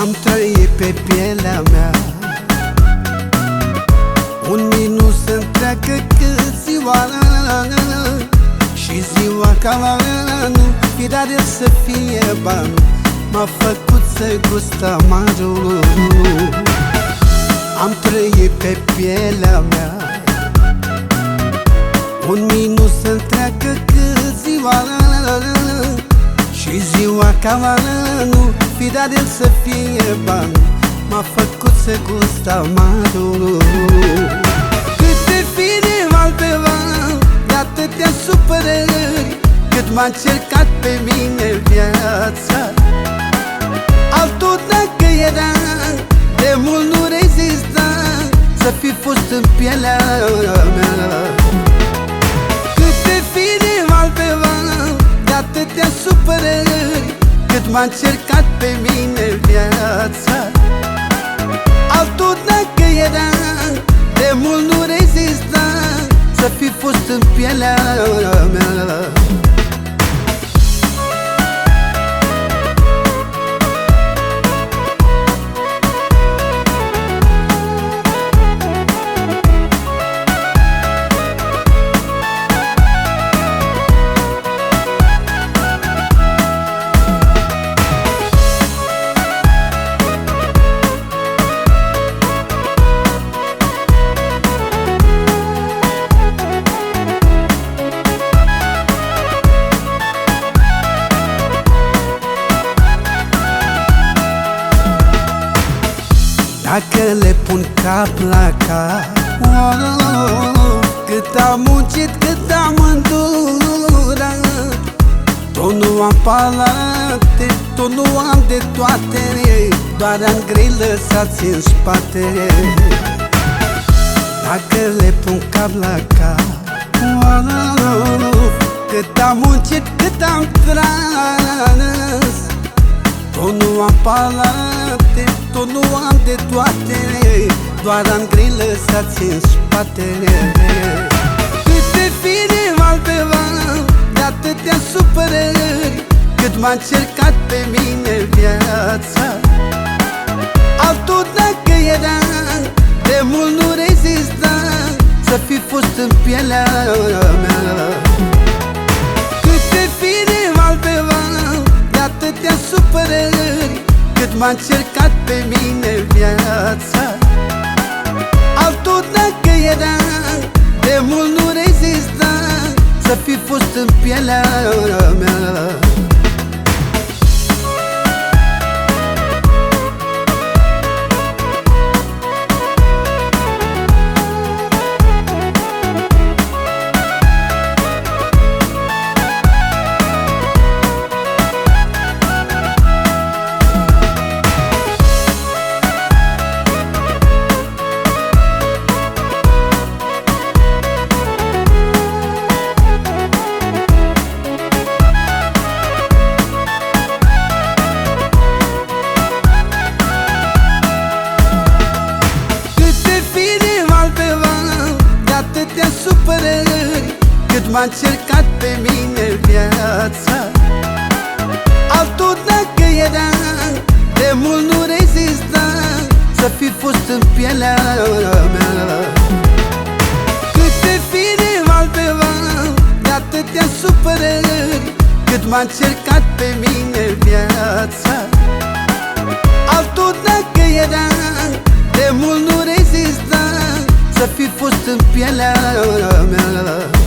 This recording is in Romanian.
Am trăit pe pielea mea Un minus întreagă cât ziua Și ziua ca nu Firea de să fie ban M-a făcut să gust amarul Am trăit pe pielea mea Un minus întreagă cât ziua Și ziua ca nu Firea de să fie ban M-a făcut să gust amarul. Câte fine alteva De atâtea supărări Cât m-a încercat pe mine viața. Altul dacă era De mult nu rezista Să fi fost în pielea mea. Câte fine alteva De atâtea supărări Cât m-a încercat pe mine viața Altul dacă era De mult nu rezista Să fi fost în pielea mea Dacă le pun cap la cap oh, Cât am muncit, cât am îndurat. Tot nu am palate, tot nu am de toate Doar am grei lăsați în spate. Dacă le pun cap la cap oh, Cât am muncit, cât am tras. Tot nu am palate tot nu am de toate. Doar am grei lăsați în spate Câte fine alteva De atâtea supărări Cât m-a încercat pe mine viața. Altul dacă era De mult nu rezista Să fi fost în pielea cât m-a încercat pe mine viața. Altul dacă era De mult nu rezista Să fi fost în pielea m-a încercat pe mine viața. Altul dacă era De mult nu rezista Să fi fost în pielea mea. Câte fine alteva De atâtea supărări Cât m-a încercat pe mine viața. Altul dacă era De mult nu rezista să fi fost în pielea mea